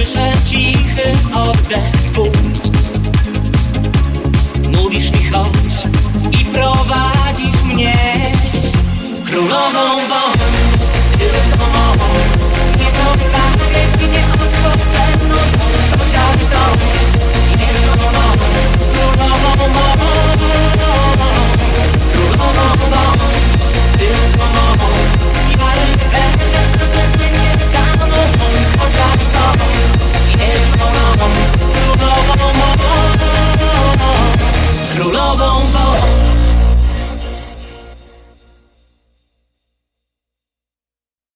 słyszę cichy oddech twój